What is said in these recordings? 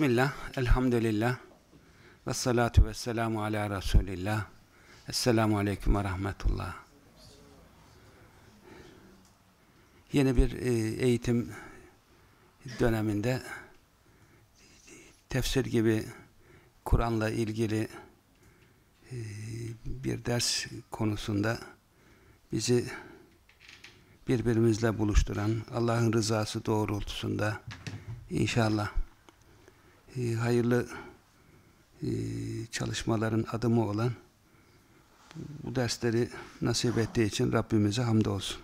Bismillah, elhamdülillah, ve salatu ve selamu ala Resulillah. Esselamu aleyküm ve rahmetullah. Yeni bir e, eğitim döneminde tefsir gibi Kur'an'la ilgili e, bir ders konusunda bizi birbirimizle buluşturan Allah'ın rızası doğrultusunda inşallah e, hayırlı e, çalışmaların adımı olan bu dersleri nasip ettiği için Rabbimize hamdolsun.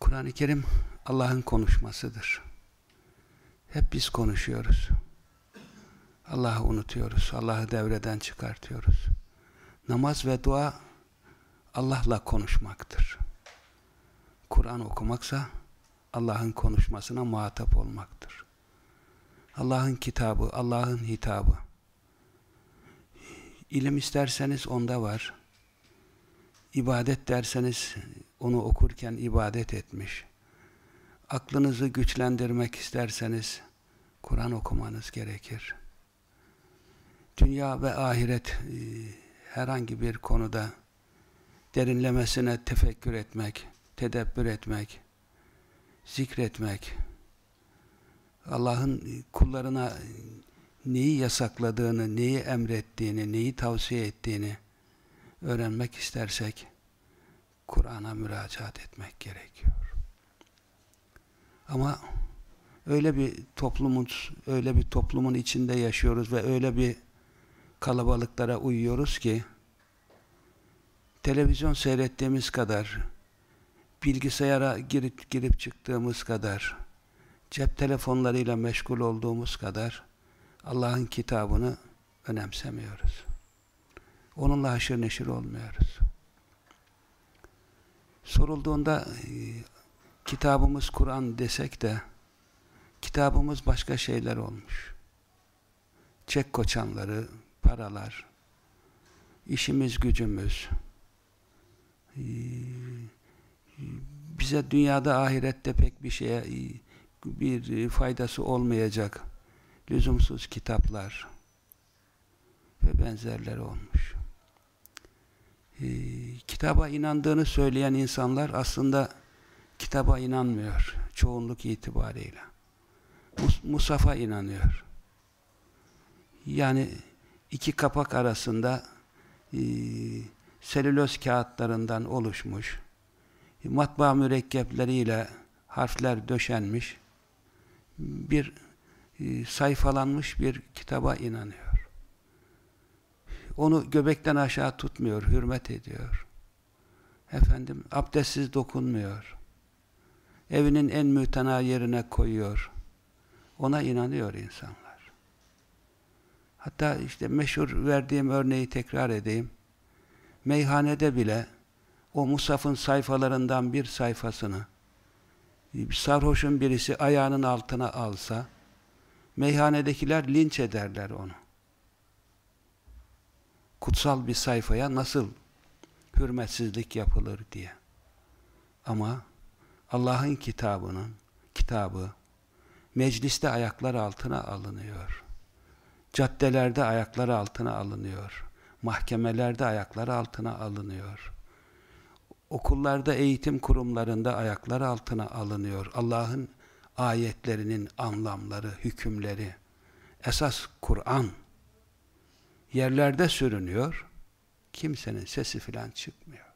Kur'an-ı Kerim Allah'ın konuşmasıdır. Hep biz konuşuyoruz. Allah'ı unutuyoruz. Allah'ı devreden çıkartıyoruz. Namaz ve dua Allah'la konuşmaktır. Kur'an okumaksa Allah'ın konuşmasına muhatap olmaktır. Allah'ın kitabı, Allah'ın hitabı. İlim isterseniz onda var. İbadet derseniz onu okurken ibadet etmiş. Aklınızı güçlendirmek isterseniz Kur'an okumanız gerekir. Dünya ve ahiret e, herhangi bir konuda derinlemesine tefekkür etmek, tedebbür etmek, zikretmek, Allah'ın kullarına neyi yasakladığını, neyi emrettiğini, neyi tavsiye ettiğini öğrenmek istersek Kur'an'a müracaat etmek gerekiyor. Ama öyle bir toplumuz, öyle bir toplumun içinde yaşıyoruz ve öyle bir kalabalıklara uyuyoruz ki televizyon seyrettiğimiz kadar bilgisayara girip girip çıktığımız kadar cep telefonlarıyla meşgul olduğumuz kadar Allah'ın kitabını önemsemiyoruz. Onunla haşır neşir olmuyoruz. Sorulduğunda e, kitabımız Kur'an desek de kitabımız başka şeyler olmuş. Çek koçanları, paralar, işimiz gücümüz, e, bize dünyada ahirette pek bir şeye bir faydası olmayacak lüzumsuz kitaplar ve benzerleri olmuş. Ee, kitaba inandığını söyleyen insanlar aslında kitaba inanmıyor çoğunluk itibariyle. Mus Musaf'a inanıyor. Yani iki kapak arasında e, selüloz kağıtlarından oluşmuş matbaa mürekkepleriyle harfler döşenmiş bir e, sayfalanmış bir kitaba inanıyor. Onu göbekten aşağı tutmuyor, hürmet ediyor. Efendim, abdestsiz dokunmuyor. Evinin en mütena yerine koyuyor. Ona inanıyor insanlar. Hatta işte meşhur verdiğim örneği tekrar edeyim. Meyhanede bile o Musaf'ın sayfalarından bir sayfasını sarhoşun birisi ayağının altına alsa meyhanedekiler linç ederler onu. Kutsal bir sayfaya nasıl hürmetsizlik yapılır diye. Ama Allah'ın kitabının kitabı mecliste ayaklar altına alınıyor. Caddelerde ayaklar altına alınıyor. Mahkemelerde ayaklar altına alınıyor okullarda, eğitim kurumlarında ayaklar altına alınıyor. Allah'ın ayetlerinin anlamları, hükümleri, esas Kur'an yerlerde sürünüyor. Kimsenin sesi filan çıkmıyor.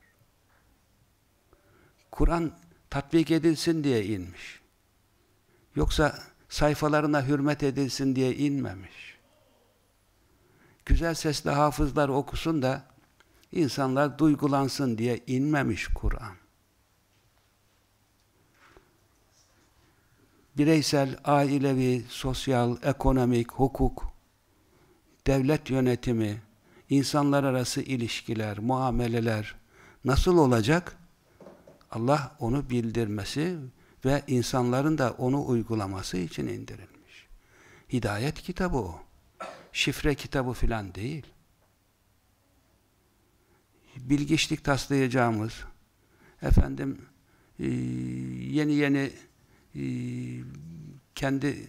Kur'an tatbik edilsin diye inmiş. Yoksa sayfalarına hürmet edilsin diye inmemiş. Güzel sesli hafızlar okusun da insanlar duygulansın diye inmemiş Kur'an. Bireysel, ailevi, sosyal, ekonomik, hukuk, devlet yönetimi, insanlar arası ilişkiler, muameleler nasıl olacak? Allah onu bildirmesi ve insanların da onu uygulaması için indirilmiş. Hidayet kitabı o. Şifre kitabı filan değil bilgiçlik taslayacağımız, efendim e, yeni yeni e, kendi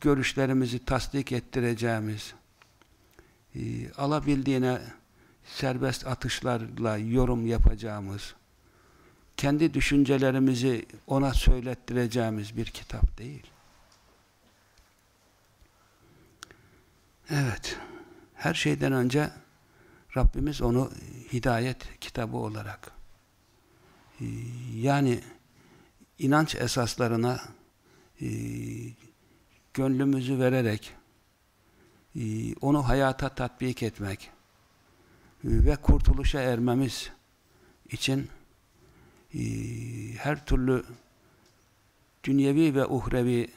görüşlerimizi tasdik ettireceğimiz, e, alabildiğine serbest atışlarla yorum yapacağımız, kendi düşüncelerimizi ona söylettireceğimiz bir kitap değil. Evet, her şeyden önce Rabbimiz onu hidayet kitabı olarak e, yani inanç esaslarına e, gönlümüzü vererek e, onu hayata tatbik etmek ve kurtuluşa ermemiz için her türlü dünyevi ve uhrevi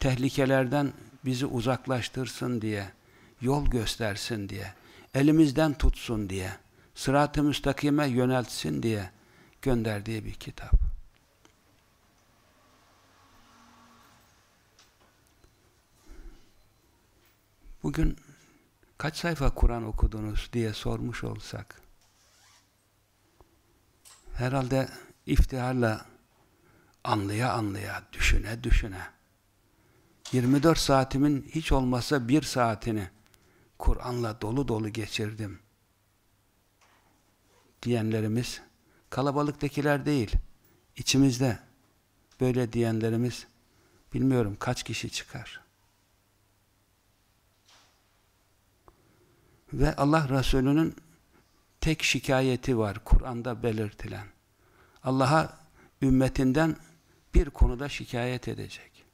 tehlikelerden bizi uzaklaştırsın diye, yol göstersin diye, elimizden tutsun diye, sırat-ı müstakime yöneltsin diye gönderdiği bir kitap. Bugün kaç sayfa Kur'an okudunuz diye sormuş olsak, herhalde iftiharla anlaya anlaya, düşüne düşüne, 24 saatimin hiç olmazsa bir saatini Kur'an'la dolu dolu geçirdim diyenlerimiz kalabalıktakiler değil, içimizde böyle diyenlerimiz bilmiyorum kaç kişi çıkar. Ve Allah Resulü'nün tek şikayeti var Kur'an'da belirtilen. Allah'a ümmetinden bir konuda şikayet edecek.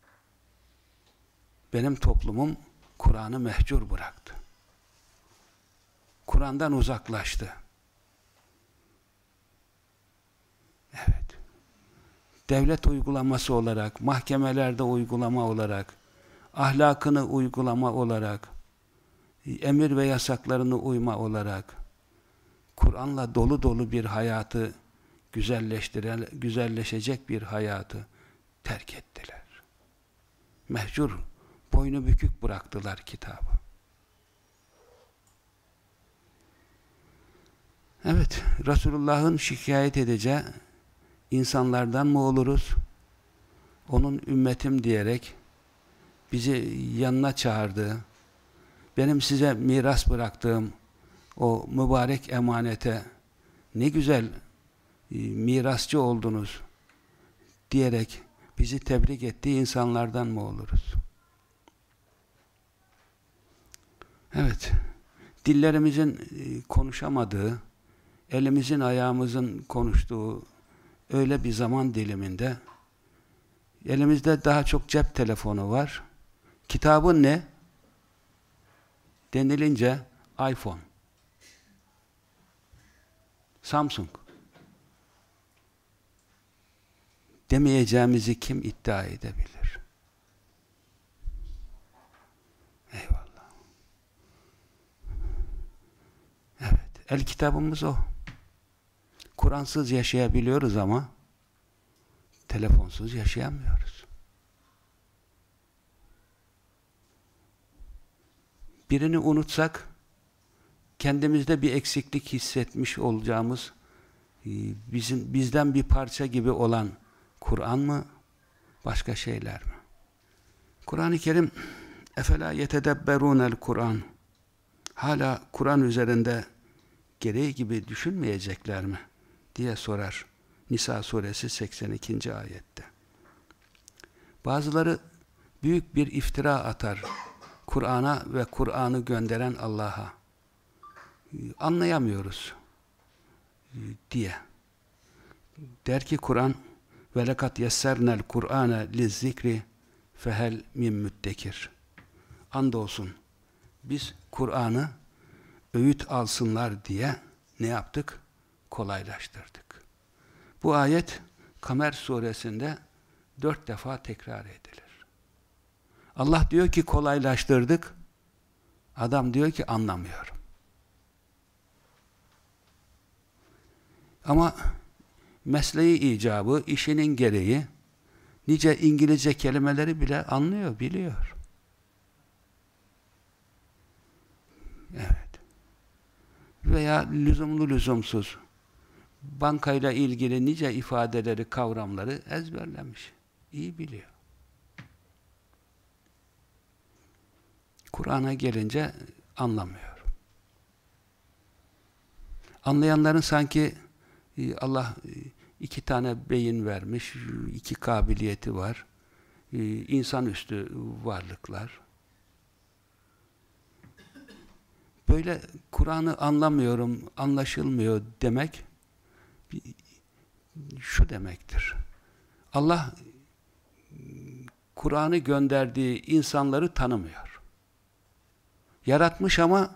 Benim toplumum Kur'an'ı mehcur bıraktı. Kur'an'dan uzaklaştı. Evet. Devlet uygulaması olarak, mahkemelerde uygulama olarak, ahlakını uygulama olarak, emir ve yasaklarını uyma olarak, Kur'an'la dolu dolu bir hayatı güzelleştiren, güzelleşecek bir hayatı terk ettiler. Mehcur, boynu bükük bıraktılar kitabı. Evet, Resulullah'ın şikayet edeceği insanlardan mı oluruz? Onun ümmetim diyerek bizi yanına çağırdığı, benim size miras bıraktığım o mübarek emanete ne güzel e, mirasçı oldunuz diyerek bizi tebrik ettiği insanlardan mı oluruz? Evet, dillerimizin e, konuşamadığı, elimizin ayağımızın konuştuğu öyle bir zaman diliminde elimizde daha çok cep telefonu var. Kitabın ne? Denilince iPhone. Samsung. Demeyeceğimizi kim iddia edebilir? Eyvallah. Evet, el kitabımız o. Kur'ansız yaşayabiliyoruz ama telefonsuz yaşayamıyoruz. Birini unutsak kendimizde bir eksiklik hissetmiş olacağımız e, bizim bizden bir parça gibi olan Kur'an mı başka şeyler mi? Kur'an-ı Kerim efela yetedebberunel Kur'an hala Kur'an üzerinde gereği gibi düşünmeyecekler mi? Diye sorar. Nisa suresi 82. ayette. Bazıları büyük bir iftira atar. Kur'an'a ve Kur'an'ı gönderen Allah'a. Anlayamıyoruz diye. Der ki Kur'an ve lekat yessernel Kur'ane lizzikri fehel min müttekir. Andolsun biz Kur'an'ı öğüt alsınlar diye ne yaptık? Kolaylaştırdık. Bu ayet Kamer suresinde dört defa tekrar edilir. Allah diyor ki kolaylaştırdık. Adam diyor ki anlamıyorum. Ama mesleği icabı, işinin gereği nice İngilizce kelimeleri bile anlıyor, biliyor. Evet. Veya lüzumlu lüzumsuz bankayla ilgili nice ifadeleri, kavramları ezberlemiş. iyi biliyor. Kur'an'a gelince anlamıyor. Anlayanların sanki e, Allah e, iki tane beyin vermiş, iki kabiliyeti var. E, insanüstü varlıklar. Böyle Kur'an'ı anlamıyorum, anlaşılmıyor demek şu demektir. Allah Kur'an'ı gönderdiği insanları tanımıyor. Yaratmış ama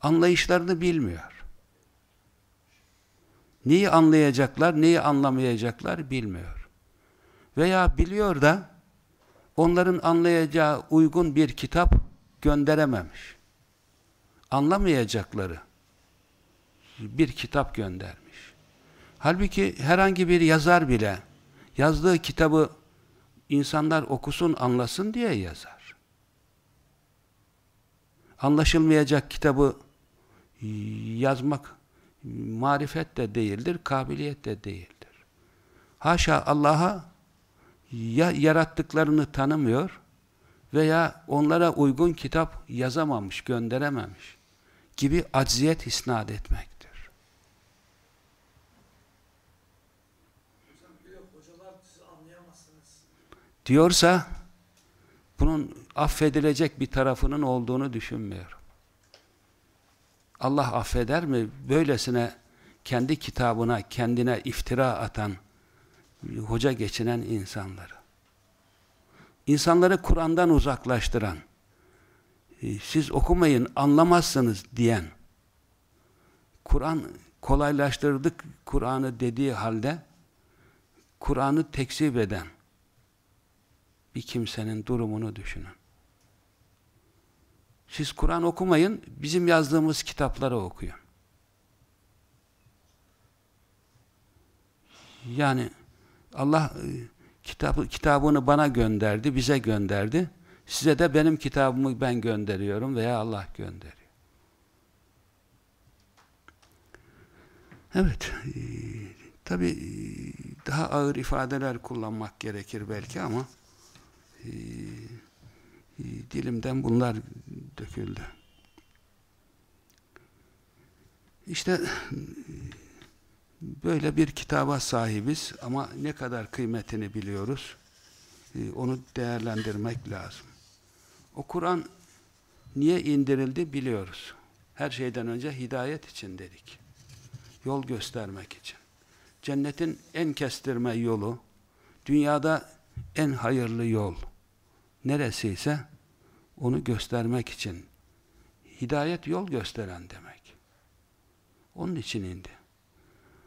anlayışlarını bilmiyor. Neyi anlayacaklar, neyi anlamayacaklar bilmiyor. Veya biliyor da onların anlayacağı uygun bir kitap gönderememiş. Anlamayacakları bir kitap göndermiş. Halbuki herhangi bir yazar bile yazdığı kitabı insanlar okusun, anlasın diye yazar. Anlaşılmayacak kitabı yazmak marifet de değildir, kabiliyet de değildir. Haşa Allah'a ya yarattıklarını tanımıyor veya onlara uygun kitap yazamamış, gönderememiş gibi acziyet isnat etmektir. Diyorsa bunun affedilecek bir tarafının olduğunu düşünmüyorum. Allah affeder mi? Böylesine kendi kitabına, kendine iftira atan, hoca geçinen insanları. İnsanları Kur'an'dan uzaklaştıran, e, siz okumayın, anlamazsınız diyen, Kur'an kolaylaştırdık Kur'an'ı dediği halde, Kur'an'ı tekzip eden bir kimsenin durumunu düşünün. Siz Kur'an okumayın, bizim yazdığımız kitapları okuyun. Yani Allah e, kitabı, kitabını bana gönderdi, bize gönderdi. Size de benim kitabımı ben gönderiyorum veya Allah gönderiyor. Evet, e, tabi e, daha ağır ifadeler kullanmak gerekir belki ama e, e, dilimden bunlar döküldü. İşte böyle bir kitaba sahibiz ama ne kadar kıymetini biliyoruz e, onu değerlendirmek lazım. O Kur'an niye indirildi biliyoruz. Her şeyden önce hidayet için dedik. Yol göstermek için. Cennetin en kestirme yolu, dünyada en hayırlı yol neresiyse onu göstermek için. Hidayet yol gösteren demek. Onun için indi.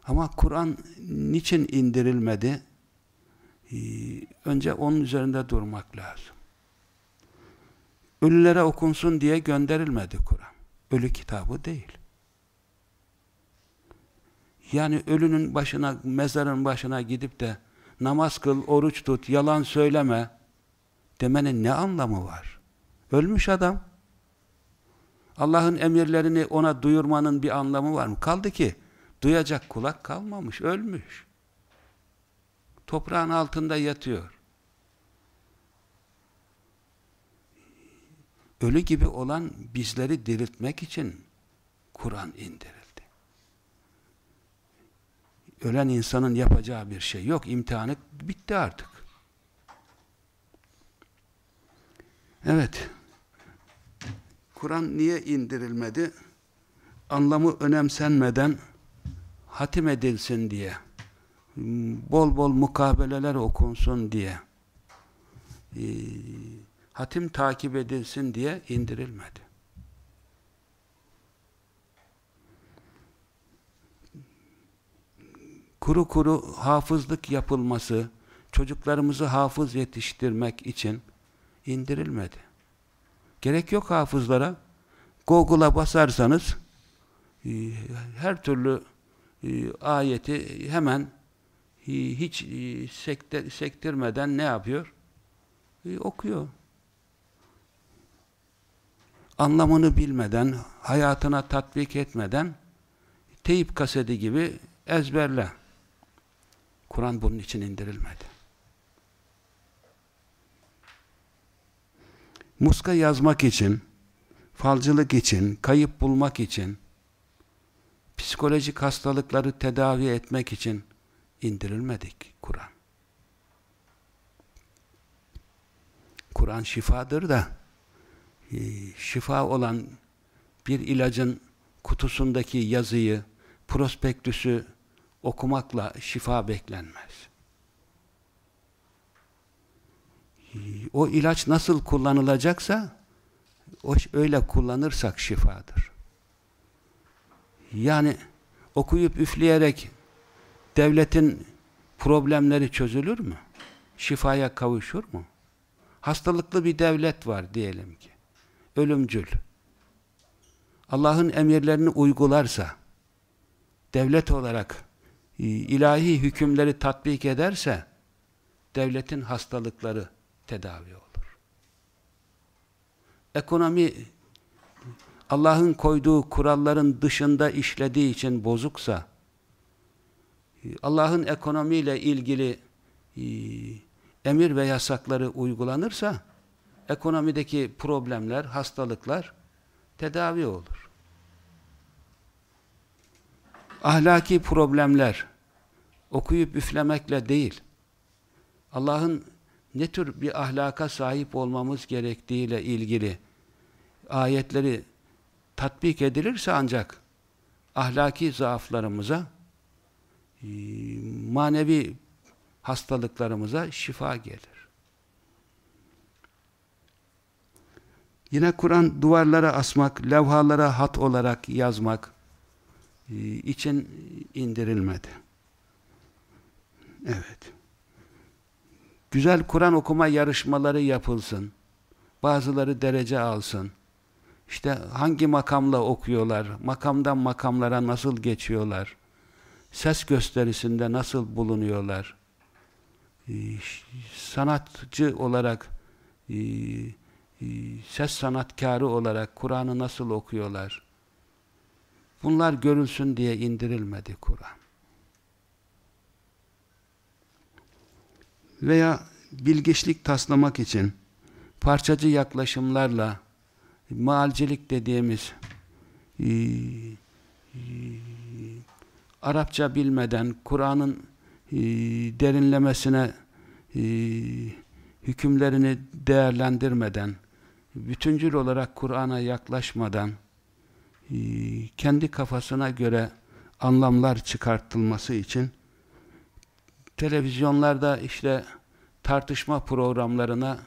Ama Kur'an niçin indirilmedi? Ee, önce onun üzerinde durmak lazım. Ölülere okunsun diye gönderilmedi Kur'an. Ölü kitabı değil. Yani ölünün başına, mezarın başına gidip de namaz kıl, oruç tut, yalan söyleme demenin ne anlamı var? Ölmüş adam. Allah'ın emirlerini ona duyurmanın bir anlamı var mı? Kaldı ki duyacak kulak kalmamış, ölmüş. Toprağın altında yatıyor. Ölü gibi olan bizleri diriltmek için Kur'an indirildi. Ölen insanın yapacağı bir şey yok. İmtihanı bitti artık. Evet. Kur'an niye indirilmedi? Anlamı önemsenmeden hatim edilsin diye. Bol bol mukabeleler okunsun diye. E, hatim takip edilsin diye indirilmedi. Kuru kuru hafızlık yapılması, çocuklarımızı hafız yetiştirmek için indirilmedi. Gerek yok hafızlara. Google'a basarsanız e, her türlü e, ayeti hemen e, hiç sektirmeden ne yapıyor? Okuyor. Anlamını bilmeden, hayatına tatbik etmeden teyip kaseti gibi ezberle. Kur'an bunun için indirilmedi. Muska yazmak için, falcılık için, kayıp bulmak için, psikolojik hastalıkları tedavi etmek için indirilmedik Kur'an. Kur'an şifadır da e, şifa olan bir ilacın kutusundaki yazıyı, prospektüsü okumakla şifa beklenmez. O ilaç nasıl kullanılacaksa o öyle kullanırsak şifadır. Yani okuyup üfleyerek devletin problemleri çözülür mü? Şifaya kavuşur mu? Hastalıklı bir devlet var diyelim ki. Ölümcül. Allah'ın emirlerini uygularsa, devlet olarak ilahi hükümleri tatbik ederse, devletin hastalıkları tedavi olur. Ekonomi Allah'ın koyduğu kuralların dışında işlediği için bozuksa, e, Allah'ın ekonomiyle ilgili e, emir ve yasakları uygulanırsa ekonomideki problemler, hastalıklar tedavi olur. Ahlaki problemler okuyup üflemekle değil, Allah'ın ne tür bir ahlaka sahip olmamız gerektiğiyle ilgili ayetleri tatbik edilirse ancak ahlaki zaaflarımıza manevi hastalıklarımıza şifa gelir. Yine Kur'an duvarlara asmak, levhalara hat olarak yazmak e, için indirilmedi. Evet. Güzel Kur'an okuma yarışmaları yapılsın. Bazıları derece alsın. İşte hangi makamla okuyorlar, makamdan makamlara nasıl geçiyorlar, ses gösterisinde nasıl bulunuyorlar, ee, sanatçı olarak e, e, ses sanatkarı olarak Kur'an'ı nasıl okuyorlar? Bunlar görülsün diye indirilmedi Kur'an. Veya bilgiçlik taslamak için parçacı yaklaşımlarla maalcilik dediğimiz e, e, Arapça bilmeden Kur'an'ın e, derinlemesine e, hükümlerini değerlendirmeden, bütüncül olarak Kur'an'a yaklaşmadan, e, kendi kafasına göre anlamlar çıkartılması için televizyonlarda işte tartışma programlarına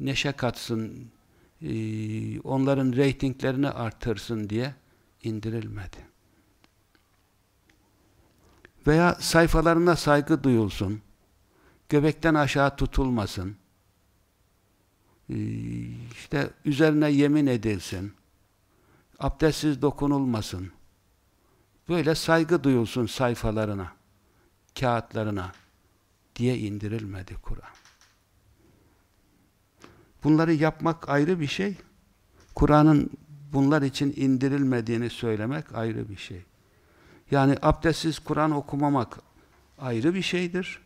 neşe katsın, onların reytinglerini artırsın diye indirilmedi. Veya sayfalarına saygı duyulsun, göbekten aşağı tutulmasın, ee, işte üzerine yemin edilsin, abdestsiz dokunulmasın, böyle saygı duyulsun sayfalarına, kağıtlarına diye indirilmedi Kur'an. Bunları yapmak ayrı bir şey, Kur'an'ın bunlar için indirilmediğini söylemek ayrı bir şey. Yani abdestsiz Kur'an okumamak ayrı bir şeydir.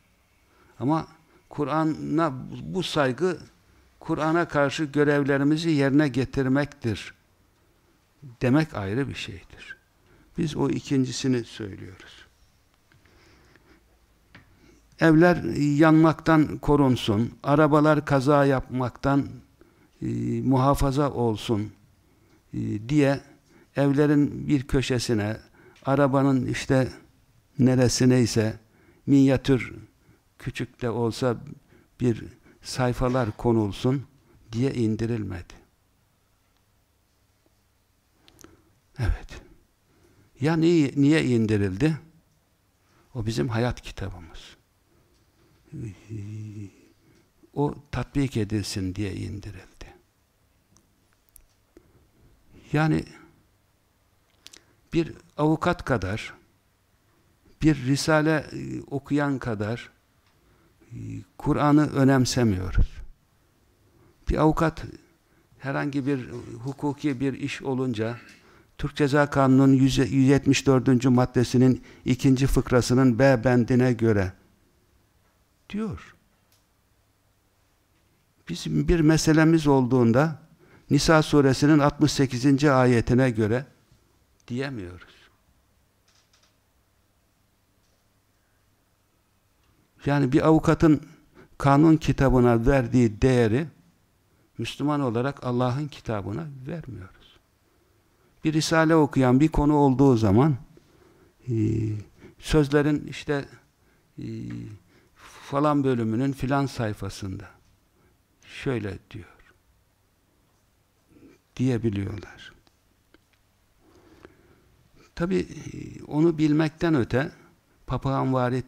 Ama Kur'an'a bu saygı Kur'an'a karşı görevlerimizi yerine getirmektir. Demek ayrı bir şeydir. Biz o ikincisini söylüyoruz. Evler yanmaktan korunsun, arabalar kaza yapmaktan e, muhafaza olsun e, diye evlerin bir köşesine, arabanın işte neresineyse minyatür küçük de olsa bir sayfalar konulsun diye indirilmedi. Evet. Ya niye, niye indirildi? O bizim hayat kitabımız. O tatbik edilsin diye indirildi. Yani bir avukat kadar, bir risale e, okuyan kadar e, Kur'an'ı önemsemiyoruz. Bir avukat herhangi bir hukuki bir iş olunca Türk Ceza Kanunu'nun 174. maddesinin ikinci fıkrasının B bendine göre diyor. Bizim bir meselemiz olduğunda Nisa suresinin 68. ayetine göre diyemiyoruz. Yani bir avukatın kanun kitabına verdiği değeri Müslüman olarak Allah'ın kitabına vermiyoruz. Bir risale okuyan bir konu olduğu zaman e, sözlerin işte e, falan bölümünün filan sayfasında şöyle diyor diyebiliyorlar. Tabi e, onu bilmekten öte papağan varit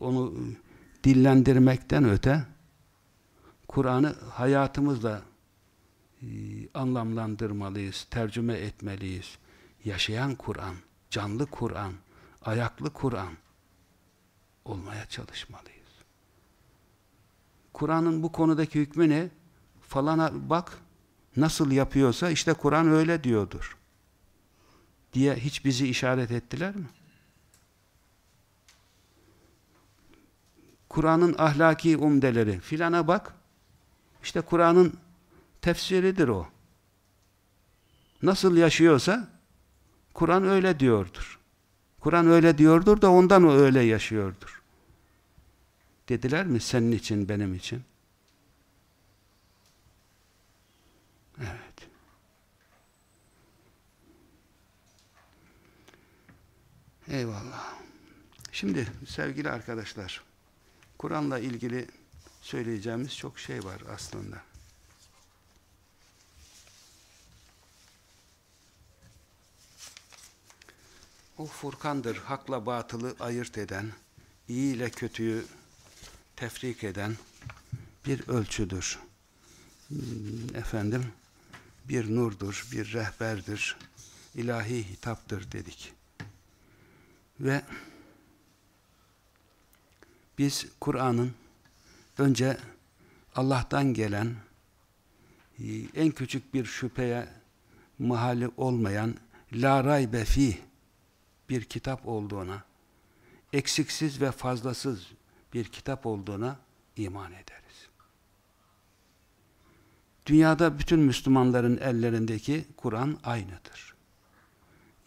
onu dillendirmekten öte Kur'an'ı hayatımızla e, anlamlandırmalıyız, tercüme etmeliyiz. Yaşayan Kur'an, canlı Kur'an, ayaklı Kur'an olmaya çalışmalıyız. Kur'an'ın bu konudaki hükmü ne? Falana bak, nasıl yapıyorsa işte Kur'an öyle diyordur. Diye hiç bizi işaret ettiler mi? Kur'an'ın ahlaki umdeleri filana bak, işte Kur'an'ın tefsiridir o. Nasıl yaşıyorsa Kur'an öyle diyordur. Kur'an öyle diyordur da ondan o öyle yaşıyordur. Dediler mi senin için, benim için? Evet. Eyvallah. Şimdi sevgili arkadaşlar, Kur'an'la ilgili söyleyeceğimiz çok şey var aslında. O Furkan'dır, hakla batılı ayırt eden, iyi ile kötüyü tefrik eden bir ölçüdür. Hmm, efendim, bir nurdur, bir rehberdir, ilahi hitaptır dedik. Ve biz Kur'an'ın önce Allah'tan gelen e, en küçük bir şüpheye mahalli olmayan la raybe fih bir kitap olduğuna eksiksiz ve fazlasız bir kitap olduğuna iman ederiz. Dünyada bütün Müslümanların ellerindeki Kur'an aynıdır.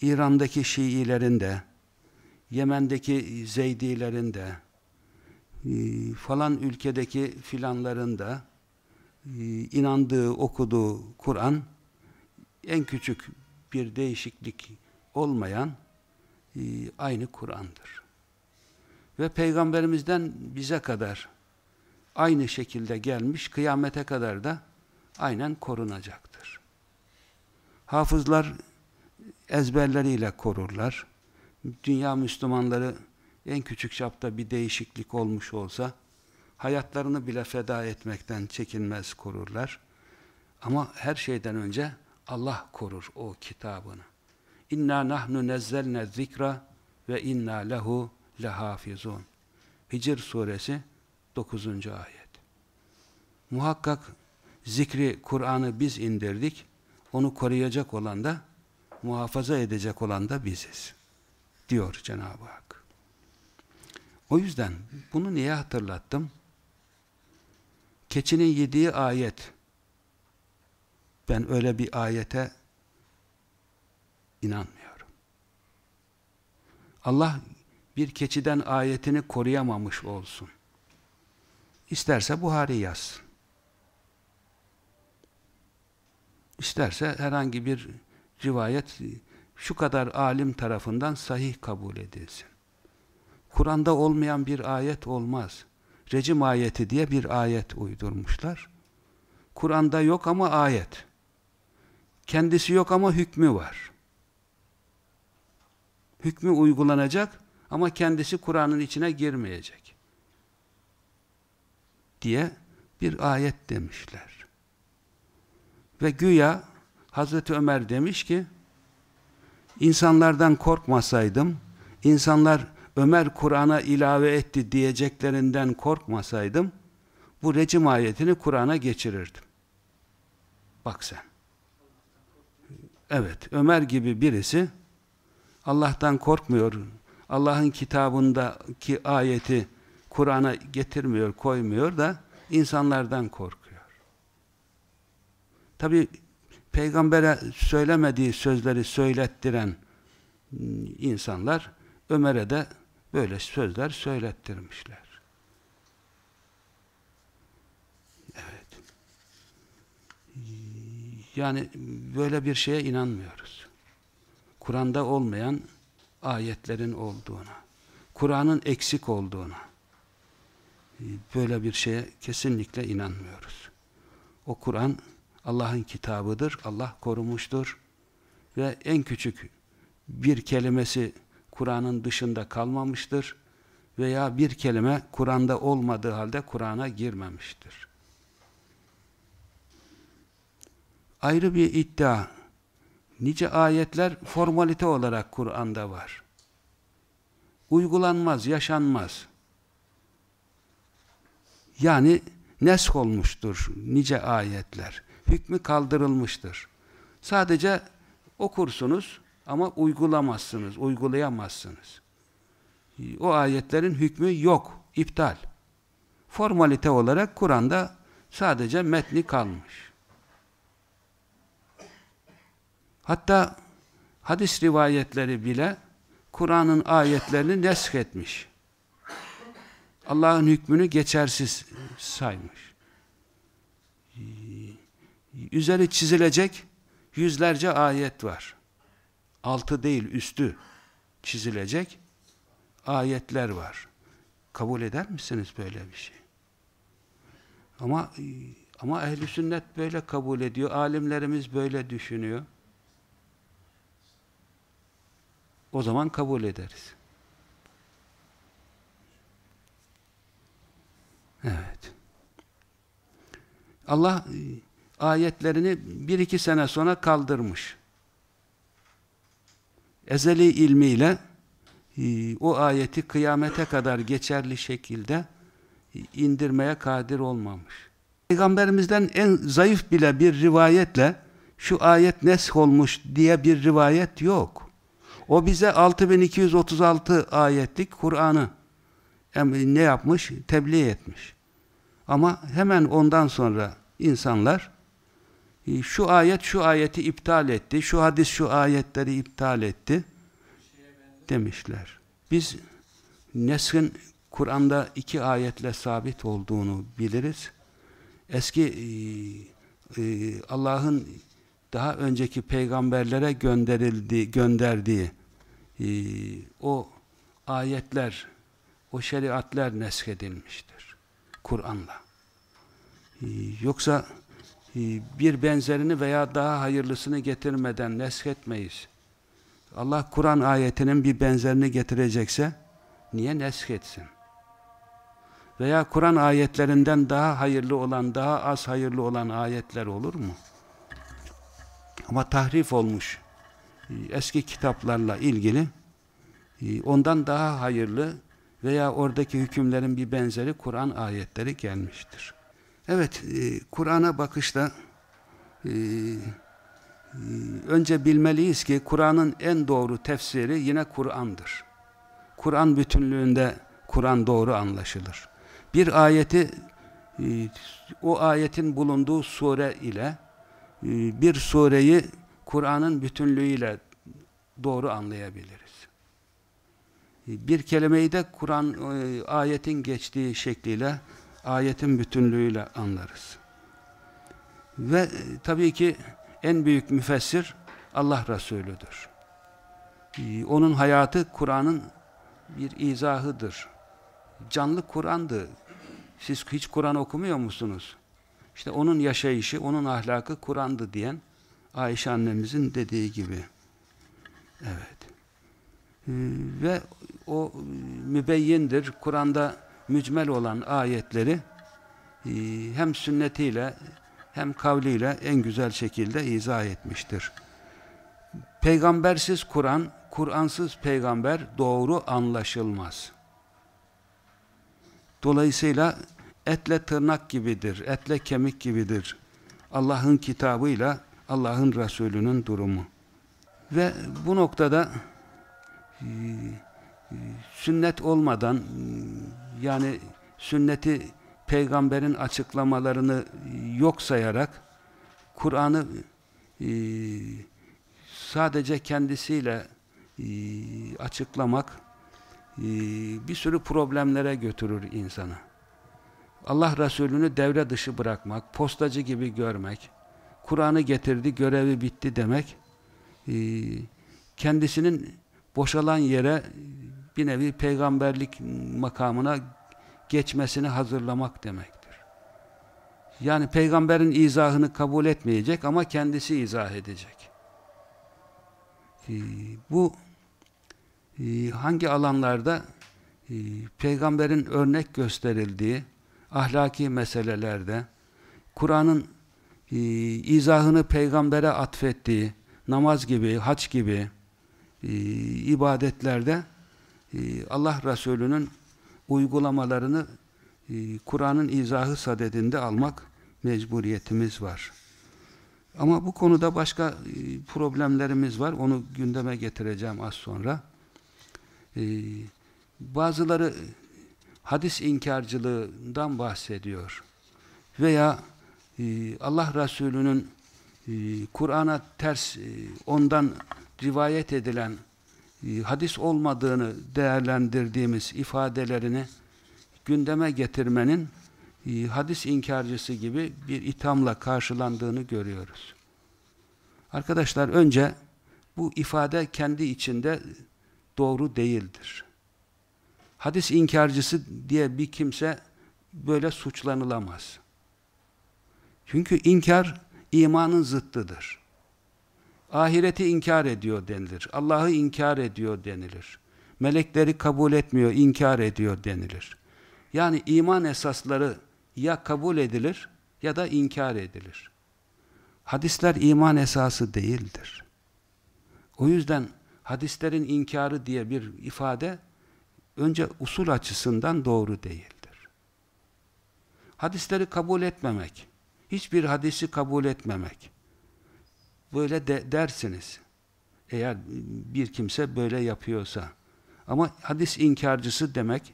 İran'daki Şiilerin de, Yemen'deki Zeydilerin de, ee, falan ülkedeki filanların da e, inandığı, okuduğu Kur'an en küçük bir değişiklik olmayan e, aynı Kur'an'dır. Ve Peygamberimizden bize kadar aynı şekilde gelmiş, kıyamete kadar da aynen korunacaktır. Hafızlar ezberleriyle korurlar. Dünya Müslümanları en küçük çapta bir değişiklik olmuş olsa hayatlarını bile feda etmekten çekinmez korurlar. Ama her şeyden önce Allah korur o kitabını. İnna nahnu nezzelne zikra ve inna lehu lehafizun. Hicr suresi 9. ayet. Muhakkak zikri Kur'an'ı biz indirdik. Onu koruyacak olan da muhafaza edecek olan da biziz. Diyor Cenab-ı Hak. O yüzden bunu niye hatırlattım? Keçinin yediği ayet. Ben öyle bir ayete inanmıyorum. Allah bir keçiden ayetini koruyamamış olsun. İsterse Buhari yazsın. İsterse herhangi bir rivayet şu kadar alim tarafından sahih kabul edilsin. Kur'an'da olmayan bir ayet olmaz. Recim ayeti diye bir ayet uydurmuşlar. Kur'an'da yok ama ayet. Kendisi yok ama hükmü var. Hükmü uygulanacak ama kendisi Kur'an'ın içine girmeyecek. Diye bir ayet demişler. Ve güya Hazreti Ömer demiş ki insanlardan korkmasaydım insanlar Ömer Kur'an'a ilave etti diyeceklerinden korkmasaydım bu recim ayetini Kur'an'a geçirirdim. Bak sen. Evet, Ömer gibi birisi Allah'tan korkmuyor. Allah'ın kitabındaki ayeti Kur'an'a getirmiyor, koymuyor da insanlardan korkuyor. Tabi peygambere söylemediği sözleri söylettiren insanlar Ömer'e de böyle sözler söylettirmişler. Evet. Yani böyle bir şeye inanmıyoruz. Kur'an'da olmayan ayetlerin olduğuna, Kur'an'ın eksik olduğuna, böyle bir şeye kesinlikle inanmıyoruz. O Kur'an Allah'ın kitabıdır, Allah korumuştur ve en küçük bir kelimesi Kur'an'ın dışında kalmamıştır veya bir kelime Kur'an'da olmadığı halde Kur'an'a girmemiştir. Ayrı bir iddia. Nice ayetler formalite olarak Kur'an'da var. Uygulanmaz, yaşanmaz. Yani nesk olmuştur nice ayetler. Hükmü kaldırılmıştır. Sadece okursunuz ama uygulamazsınız, uygulayamazsınız. O ayetlerin hükmü yok, iptal. Formalite olarak Kur'an'da sadece metni kalmış. Hatta hadis rivayetleri bile Kur'an'ın ayetlerini nesk etmiş. Allah'ın hükmünü geçersiz saymış. Üzeri çizilecek yüzlerce ayet var. Altı değil, üstü çizilecek ayetler var. Kabul eder misiniz böyle bir şey? Ama ama ehli sünnet böyle kabul ediyor. Alimlerimiz böyle düşünüyor. O zaman kabul ederiz. Evet. Allah e, ayetlerini bir iki sene sonra kaldırmış. Ezeli ilmiyle e, o ayeti kıyamete kadar geçerli şekilde e, indirmeye kadir olmamış. Peygamberimizden en zayıf bile bir rivayetle şu ayet nesk olmuş diye bir rivayet yok. O bize 6236 ayetlik Kur'an'ı ne yapmış? Tebliğ etmiş. Ama hemen ondan sonra insanlar şu ayet şu ayeti iptal etti, şu hadis şu ayetleri iptal etti demişler. Biz neskin Kur'an'da iki ayetle sabit olduğunu biliriz. Eski e, e, Allah'ın daha önceki peygamberlere gönderildiği, gönderdiği o ayetler o şeriatler neskedilmiştir. Kur'an'la. Ee, yoksa e, bir benzerini veya daha hayırlısını getirmeden nesketmeyiz. Allah Kur'an ayetinin bir benzerini getirecekse niye nesketsin? Veya Kur'an ayetlerinden daha hayırlı olan, daha az hayırlı olan ayetler olur mu? Ama tahrif olmuş e, eski kitaplarla ilgili e, ondan daha hayırlı veya oradaki hükümlerin bir benzeri Kur'an ayetleri gelmiştir. Evet, e, Kur'an'a bakışta e, e, önce bilmeliyiz ki Kur'an'ın en doğru tefsiri yine Kur'an'dır. Kur'an bütünlüğünde Kur'an doğru anlaşılır. Bir ayeti o ayetin bulunduğu sure ile bir sureyi Kur'an'ın bütünlüğüyle doğru anlayabiliriz bir kelimeyi de Kur'an e, ayetin geçtiği şekliyle ayetin bütünlüğüyle anlarız. Ve e, tabii ki en büyük müfessir Allah Resulüdür. E, onun hayatı Kur'an'ın bir izahıdır. Canlı Kur'an'dı. Siz hiç Kur'an okumuyor musunuz? İşte onun yaşayışı, onun ahlakı Kur'an'dı diyen Ayşe annemizin dediği gibi. Evet. Ve o mübeyyindir. Kur'an'da mücmel olan ayetleri e, hem sünnetiyle hem kavliyle en güzel şekilde izah etmiştir. Peygambersiz Kur'an, Kur'ansız peygamber doğru anlaşılmaz. Dolayısıyla etle tırnak gibidir, etle kemik gibidir. Allah'ın kitabıyla Allah'ın Resulü'nün durumu. Ve bu noktada e, sünnet olmadan yani sünneti peygamberin açıklamalarını yok sayarak Kur'an'ı e, sadece kendisiyle e, açıklamak e, bir sürü problemlere götürür insanı. Allah Resulü'nü devre dışı bırakmak, postacı gibi görmek, Kur'an'ı getirdi, görevi bitti demek, e, kendisinin boşalan yere bir nevi peygamberlik makamına geçmesini hazırlamak demektir. Yani peygamberin izahını kabul etmeyecek ama kendisi izah edecek. Ee, bu e, hangi alanlarda e, peygamberin örnek gösterildiği ahlaki meselelerde Kur'an'ın e, izahını peygambere atfettiği namaz gibi, haç gibi ibadetlerde Allah Resulü'nün uygulamalarını Kur'an'ın izahı sadedinde almak mecburiyetimiz var. Ama bu konuda başka problemlerimiz var. Onu gündeme getireceğim az sonra. Bazıları hadis inkarcılığından bahsediyor. Veya Allah Resulü'nün Kur'an'a ters ondan rivayet edilen hadis olmadığını değerlendirdiğimiz ifadelerini gündeme getirmenin e, hadis inkarcısı gibi bir ithamla karşılandığını görüyoruz. Arkadaşlar önce bu ifade kendi içinde doğru değildir. Hadis inkarcısı diye bir kimse böyle suçlanılamaz. Çünkü inkar imanın zıttıdır. Ahireti inkar ediyor denilir. Allah'ı inkar ediyor denilir. Melekleri kabul etmiyor, inkar ediyor denilir. Yani iman esasları ya kabul edilir ya da inkar edilir. Hadisler iman esası değildir. O yüzden hadislerin inkarı diye bir ifade önce usul açısından doğru değildir. Hadisleri kabul etmemek, hiçbir hadisi kabul etmemek, böyle de dersiniz. Eğer bir kimse böyle yapıyorsa. Ama hadis inkarcısı demek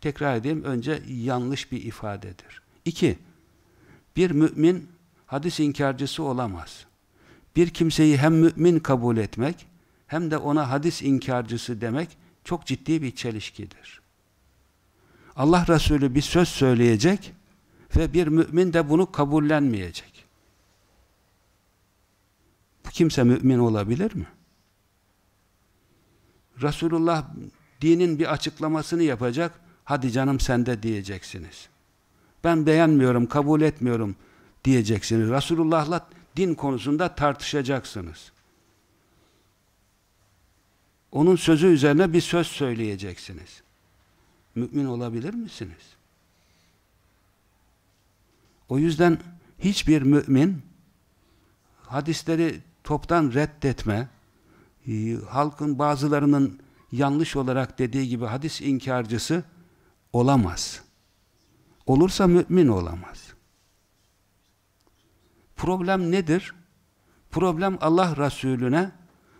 tekrar edeyim, önce yanlış bir ifadedir. İki, bir mümin hadis inkarcısı olamaz. Bir kimseyi hem mümin kabul etmek, hem de ona hadis inkarcısı demek çok ciddi bir çelişkidir. Allah Resulü bir söz söyleyecek ve bir mümin de bunu kabullenmeyecek. Bu kimse mümin olabilir mi? Resulullah dinin bir açıklamasını yapacak, hadi canım sende diyeceksiniz. Ben beğenmiyorum, kabul etmiyorum diyeceksiniz. Resulullah'la din konusunda tartışacaksınız. Onun sözü üzerine bir söz söyleyeceksiniz. Mümin olabilir misiniz? O yüzden hiçbir mümin hadisleri toptan reddetme, e, halkın bazılarının yanlış olarak dediği gibi hadis inkarcısı olamaz. Olursa mümin olamaz. Problem nedir? Problem Allah Resulüne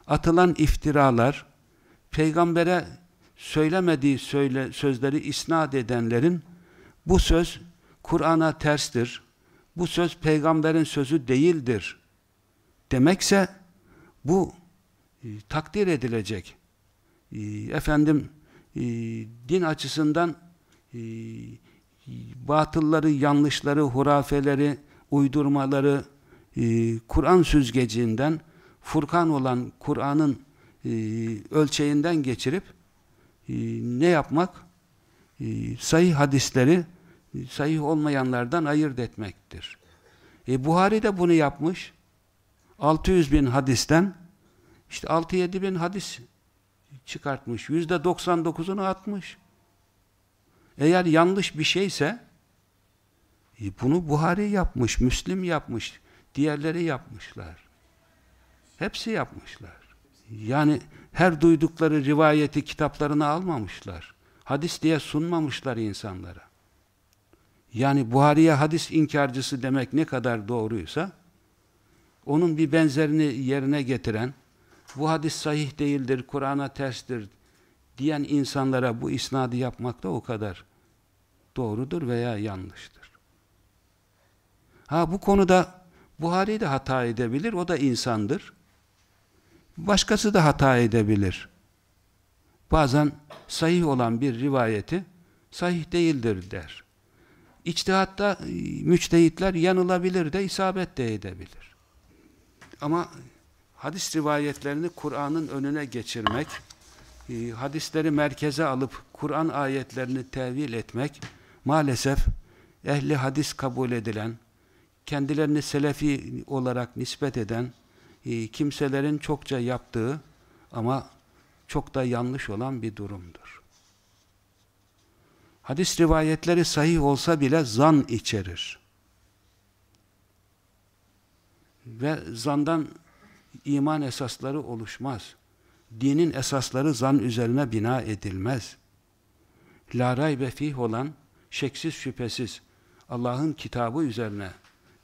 atılan iftiralar, peygambere söylemediği söyle, sözleri isnat edenlerin bu söz Kur'an'a terstir, bu söz peygamberin sözü değildir demekse bu e, takdir edilecek. E, efendim e, din açısından e, batılları, yanlışları, hurafeleri, uydurmaları e, Kur'an süzgecinden Furkan olan Kur'an'ın e, ölçeğinden geçirip e, ne yapmak? E, sahih hadisleri sahih olmayanlardan ayırt etmektir. E, Buhari de bunu yapmış. 600 bin hadisten işte 6-7 bin hadis çıkartmış. %99'unu atmış. Eğer yanlış bir şeyse e, bunu Buhari yapmış, Müslim yapmış, diğerleri yapmışlar. Hepsi yapmışlar. Yani her duydukları rivayeti kitaplarına almamışlar. Hadis diye sunmamışlar insanlara. Yani Buhari'ye hadis inkarcısı demek ne kadar doğruysa onun bir benzerini yerine getiren bu hadis sahih değildir, Kur'an'a terstir diyen insanlara bu isnadı yapmak da o kadar doğrudur veya yanlıştır. Ha bu konuda Buhari de hata edebilir, o da insandır. Başkası da hata edebilir. Bazen sahih olan bir rivayeti sahih değildir der. İçtihatta e, müçtehitler yanılabilir de isabet de edebilir. Ama hadis rivayetlerini Kur'an'ın önüne geçirmek, e, hadisleri merkeze alıp Kur'an ayetlerini tevil etmek maalesef ehli hadis kabul edilen, kendilerini selefi olarak nispet eden e, kimselerin çokça yaptığı ama çok da yanlış olan bir durumdur. Hadis rivayetleri sahih olsa bile zan içerir. Ve zandan iman esasları oluşmaz. Dinin esasları zan üzerine bina edilmez. La raybe fih olan şeksiz şüphesiz Allah'ın kitabı üzerine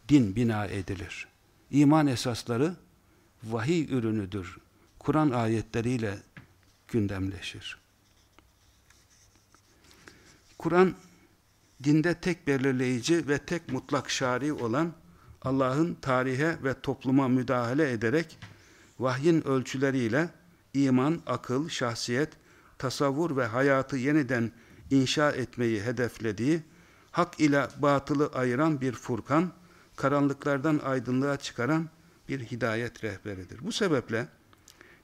din bina edilir. İman esasları vahiy ürünüdür. Kur'an ayetleriyle gündemleşir. Kur'an dinde tek belirleyici ve tek mutlak şari olan Allah'ın tarihe ve topluma müdahale ederek vahyin ölçüleriyle iman, akıl, şahsiyet, tasavvur ve hayatı yeniden inşa etmeyi hedeflediği, hak ile batılı ayıran bir furkan, karanlıklardan aydınlığa çıkaran bir hidayet rehberidir. Bu sebeple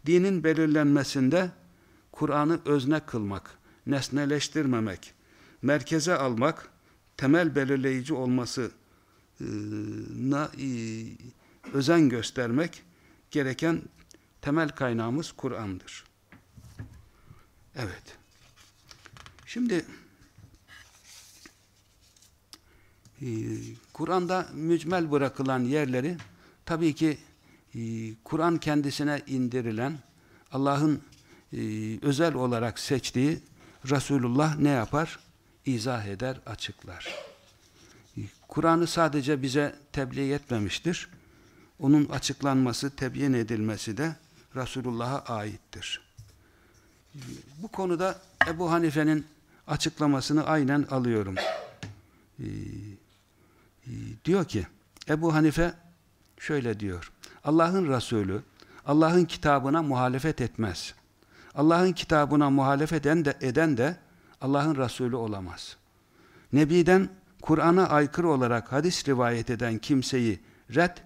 dinin belirlenmesinde Kur'an'ı özne kılmak, nesneleştirmemek, merkeze almak, temel belirleyici olmasına e, özen göstermek gereken temel kaynağımız Kur'an'dır. Evet. Şimdi e, Kur'an'da mücmel bırakılan yerleri tabii ki e, Kur'an kendisine indirilen Allah'ın özel olarak seçtiği Resulullah ne yapar? İzah eder, açıklar. Kur'an'ı sadece bize tebliğ etmemiştir. Onun açıklanması, tebyin edilmesi de Resulullah'a aittir. Bu konuda Ebu Hanife'nin açıklamasını aynen alıyorum. Ee, e, diyor ki, Ebu Hanife şöyle diyor, Allah'ın Resulü, Allah'ın kitabına muhalefet etmez. Allah'ın kitabına muhalefet eden de, eden de Allah'ın Resulü olamaz. Nebiden Kur'an'a aykırı olarak hadis rivayet eden kimseyi red,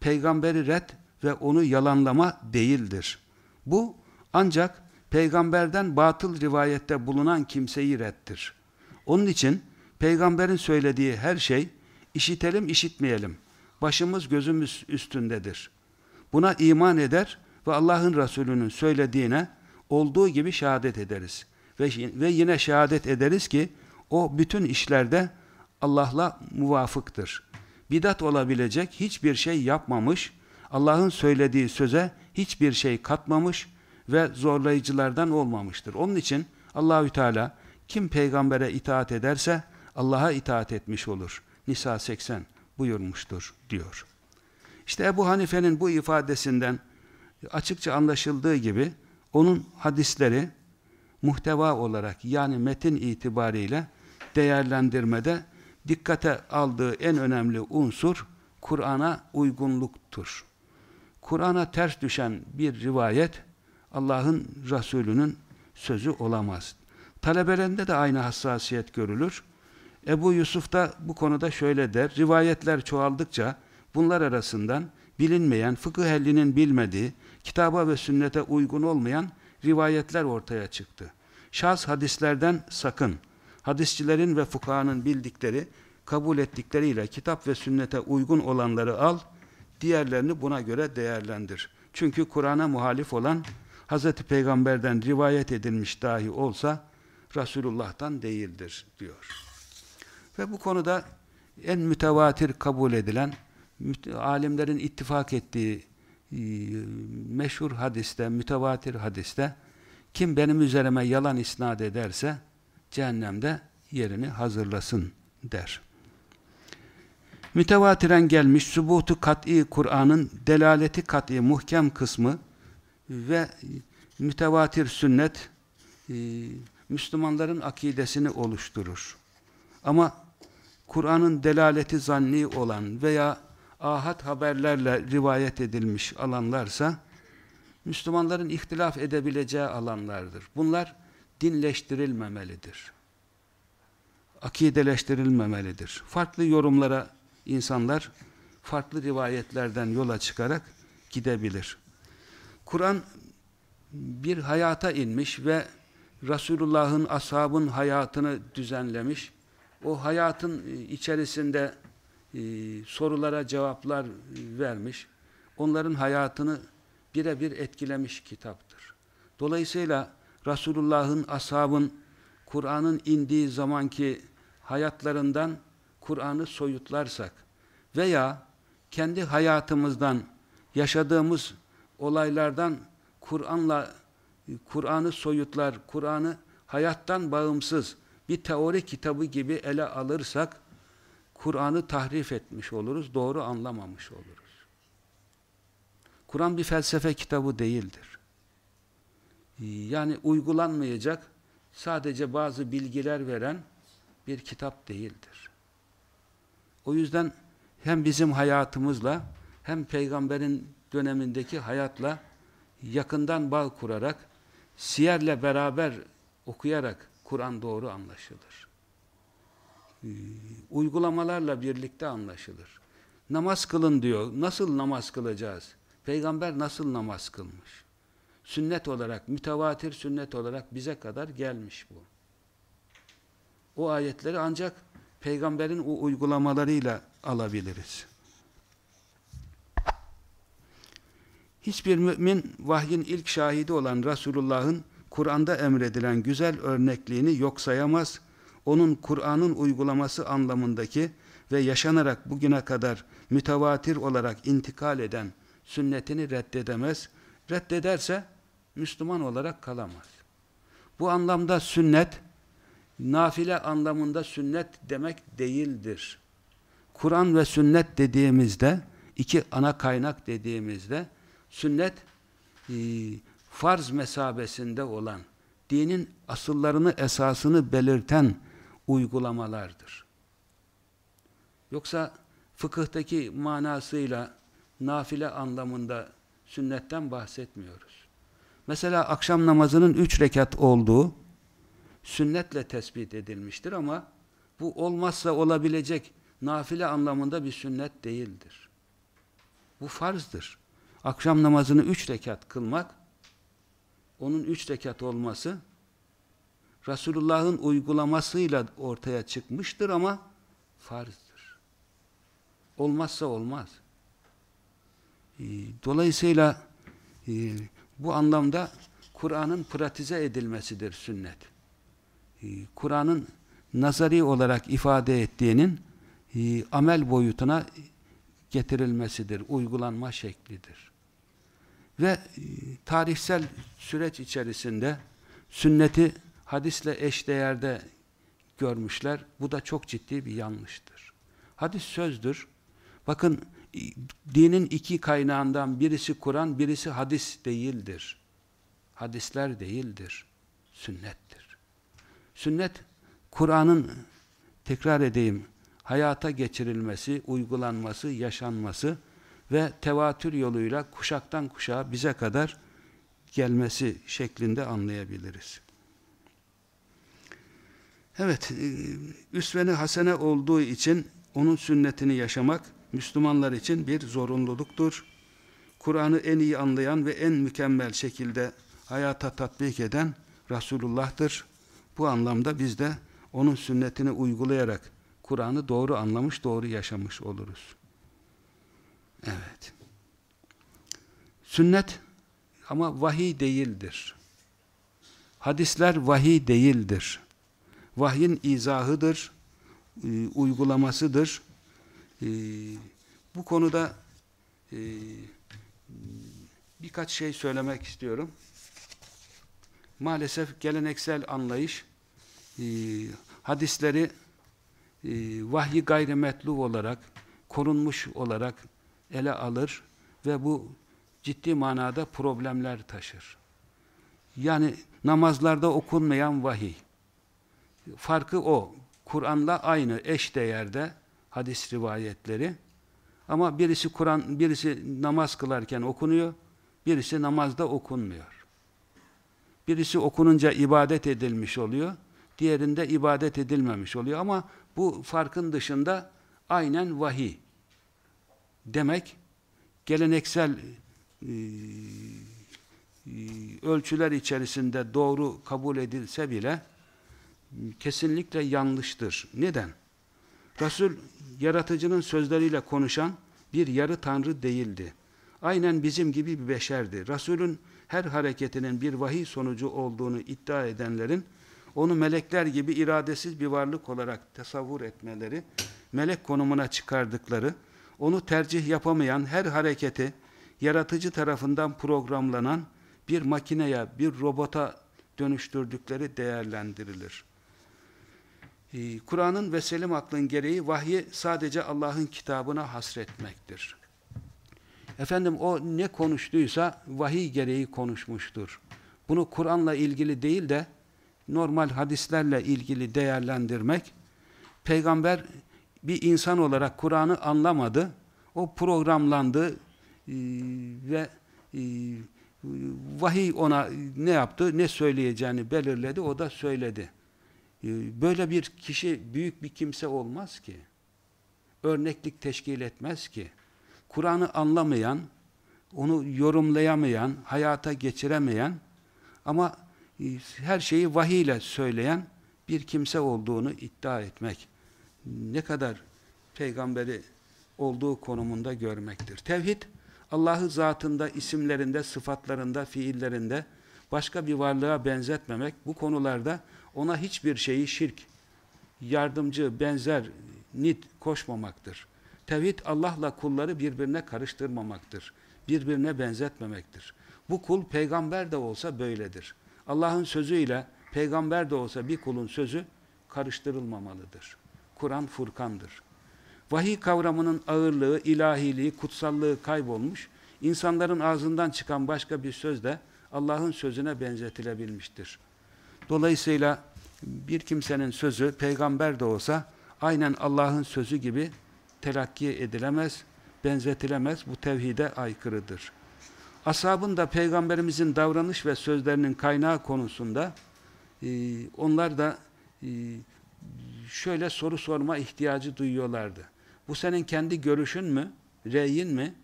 peygamberi red ve onu yalanlama değildir. Bu ancak peygamberden batıl rivayette bulunan kimseyi reddir. Onun için peygamberin söylediği her şey işitelim işitmeyelim. Başımız gözümüz üstündedir. Buna iman eder ve Allah'ın Resulü'nün söylediğine olduğu gibi şehadet ederiz. Ve, ve yine şehadet ederiz ki o bütün işlerde Allah'la muvafıktır. Bidat olabilecek hiçbir şey yapmamış, Allah'ın söylediği söze hiçbir şey katmamış ve zorlayıcılardan olmamıştır. Onun için Allahü Teala kim peygambere itaat ederse Allah'a itaat etmiş olur. Nisa 80 buyurmuştur diyor. İşte Ebu Hanife'nin bu ifadesinden açıkça anlaşıldığı gibi onun hadisleri muhteva olarak yani metin itibariyle değerlendirmede dikkate aldığı en önemli unsur Kur'an'a uygunluktur. Kur'an'a ters düşen bir rivayet Allah'ın Resulü'nün sözü olamaz. Talebelerinde de aynı hassasiyet görülür. Ebu Yusuf da bu konuda şöyle der, rivayetler çoğaldıkça bunlar arasından bilinmeyen, fıkıh ehlinin bilmediği, kitaba ve sünnete uygun olmayan rivayetler ortaya çıktı. Şahs hadislerden sakın. Hadisçilerin ve fukahanın bildikleri, kabul ettikleriyle kitap ve sünnete uygun olanları al, diğerlerini buna göre değerlendir. Çünkü Kur'an'a muhalif olan Hz. Peygamber'den rivayet edilmiş dahi olsa Resulullah'tan değildir diyor. Ve bu konuda en mütevatir kabul edilen alimlerin ittifak ettiği meşhur hadiste, mütevatir hadiste kim benim üzerime yalan isnat ederse cehennemde yerini hazırlasın der. Mütevatiren gelmiş subutu kat'i Kur'an'ın delaleti kat'i muhkem kısmı ve mütevatir sünnet e, Müslümanların akidesini oluşturur. Ama Kur'an'ın delaleti zanni olan veya ahad haberlerle rivayet edilmiş alanlarsa Müslümanların ihtilaf edebileceği alanlardır. Bunlar dinleştirilmemelidir. Akideleştirilmemelidir. Farklı yorumlara insanlar farklı rivayetlerden yola çıkarak gidebilir. Kur'an bir hayata inmiş ve Resulullah'ın, ashabın hayatını düzenlemiş. O hayatın içerisinde e, sorulara cevaplar vermiş. Onların hayatını birebir etkilemiş kitaptır. Dolayısıyla Resulullah'ın, ashabın Kur'an'ın indiği zamanki hayatlarından Kur'an'ı soyutlarsak veya kendi hayatımızdan yaşadığımız olaylardan Kur'an'la Kur'an'ı soyutlar, Kur'an'ı hayattan bağımsız bir teori kitabı gibi ele alırsak Kur'an'ı tahrif etmiş oluruz, doğru anlamamış oluruz. Kur'an bir felsefe kitabı değildir. Yani uygulanmayacak, sadece bazı bilgiler veren bir kitap değildir. O yüzden hem bizim hayatımızla hem peygamberin dönemindeki hayatla yakından bağ kurarak siyerle beraber okuyarak Kur'an doğru anlaşılır. Ee, uygulamalarla birlikte anlaşılır. Namaz kılın diyor. Nasıl namaz kılacağız? Peygamber nasıl namaz kılmış? Sünnet olarak, mütevatir sünnet olarak bize kadar gelmiş bu. O ayetleri ancak peygamberin o uygulamalarıyla alabiliriz. Hiçbir mümin vahyin ilk şahidi olan Resulullah'ın Kur'an'da emredilen güzel örnekliğini yok sayamaz, onun Kur'an'ın uygulaması anlamındaki ve yaşanarak bugüne kadar mütevatir olarak intikal eden sünnetini reddedemez. Reddederse Müslüman olarak kalamaz. Bu anlamda sünnet, nafile anlamında sünnet demek değildir. Kur'an ve sünnet dediğimizde, iki ana kaynak dediğimizde, sünnet e, farz mesabesinde olan, dinin asıllarını, esasını belirten uygulamalardır. Yoksa fıkıhtaki manasıyla nafile anlamında sünnetten bahsetmiyoruz. Mesela akşam namazının üç rekat olduğu sünnetle tespit edilmiştir ama bu olmazsa olabilecek nafile anlamında bir sünnet değildir. Bu farzdır. Akşam namazını üç rekat kılmak, onun üç rekat olması, Resulullah'ın uygulamasıyla ortaya çıkmıştır ama farzdır. Olmazsa olmaz. Ee, dolayısıyla e, bu anlamda Kur'an'ın pratize edilmesidir sünnet. Ee, Kur'an'ın nazari olarak ifade ettiğinin e, amel boyutuna getirilmesidir, uygulanma şeklidir. Ve e, tarihsel süreç içerisinde sünneti hadisle eşdeğerde görmüşler. Bu da çok ciddi bir yanlıştır. Hadis sözdür. Bakın dinin iki kaynağından birisi Kur'an, birisi hadis değildir. Hadisler değildir. Sünnettir. Sünnet, Kur'an'ın tekrar edeyim, hayata geçirilmesi, uygulanması, yaşanması ve tevatür yoluyla kuşaktan kuşağa bize kadar gelmesi şeklinde anlayabiliriz. Evet, e, üsveni hasene olduğu için onun sünnetini yaşamak Müslümanlar için bir zorunluluktur. Kur'an'ı en iyi anlayan ve en mükemmel şekilde hayata tatbik eden Resulullah'tır. Bu anlamda biz de onun sünnetini uygulayarak Kur'an'ı doğru anlamış, doğru yaşamış oluruz. Evet. Sünnet ama vahiy değildir. Hadisler vahiy değildir. Vahyin izahıdır, e, uygulamasıdır. E, bu konuda e, birkaç şey söylemek istiyorum. Maalesef geleneksel anlayış hadisleri vahyi gayrimetlu olarak, korunmuş olarak ele alır ve bu ciddi manada problemler taşır. Yani namazlarda okunmayan vahiy. Farkı o. Kur'an'la aynı eş değerde hadis rivayetleri Ama birisi Kur'an, birisi namaz kılarken okunuyor, birisi namazda okunmuyor. Birisi okununca ibadet edilmiş oluyor, diğerinde ibadet edilmemiş oluyor. Ama bu farkın dışında aynen vahiy. Demek geleneksel e, e, ölçüler içerisinde doğru kabul edilse bile kesinlikle yanlıştır. Neden? Resul yaratıcının sözleriyle konuşan bir yarı tanrı değildi. Aynen bizim gibi bir beşerdi. Resulün her hareketinin bir vahiy sonucu olduğunu iddia edenlerin onu melekler gibi iradesiz bir varlık olarak tasavvur etmeleri, melek konumuna çıkardıkları, onu tercih yapamayan her hareketi yaratıcı tarafından programlanan bir makineye, bir robota dönüştürdükleri değerlendirilir. Ee, Kur'an'ın ve selim aklın gereği vahyi sadece Allah'ın kitabına hasretmektir. Efendim o ne konuştuysa vahiy gereği konuşmuştur. Bunu Kur'an'la ilgili değil de normal hadislerle ilgili değerlendirmek, peygamber bir insan olarak Kur'an'ı anlamadı, o programlandı e, ve e, vahiy ona ne yaptı, ne söyleyeceğini belirledi, o da söyledi. E, böyle bir kişi büyük bir kimse olmaz ki. Örneklik teşkil etmez ki. Kur'an'ı anlamayan, onu yorumlayamayan, hayata geçiremeyen ama e, her şeyi vahiy ile söyleyen bir kimse olduğunu iddia etmek ne kadar peygamberi olduğu konumunda görmektir. Tevhid, Allah'ı zatında, isimlerinde, sıfatlarında, fiillerinde başka bir varlığa benzetmemek, bu konularda ona hiçbir şeyi şirk, yardımcı, benzer, nit koşmamaktır. Tevhid Allah'la kulları birbirine karıştırmamaktır. Birbirine benzetmemektir. Bu kul peygamber de olsa böyledir. Allah'ın sözüyle peygamber de olsa bir kulun sözü karıştırılmamalıdır. Kur'an Furkan'dır. Vahiy kavramının ağırlığı, ilahiliği, kutsallığı kaybolmuş, insanların ağzından çıkan başka bir söz de Allah'ın sözüne benzetilebilmiştir. Dolayısıyla bir kimsenin sözü peygamber de olsa aynen Allah'ın sözü gibi telakki edilemez, benzetilemez. Bu tevhide aykırıdır. Ashabın da peygamberimizin davranış ve sözlerinin kaynağı konusunda e, onlar da e, şöyle soru sorma ihtiyacı duyuyorlardı. Bu senin kendi görüşün mü, reyin mi,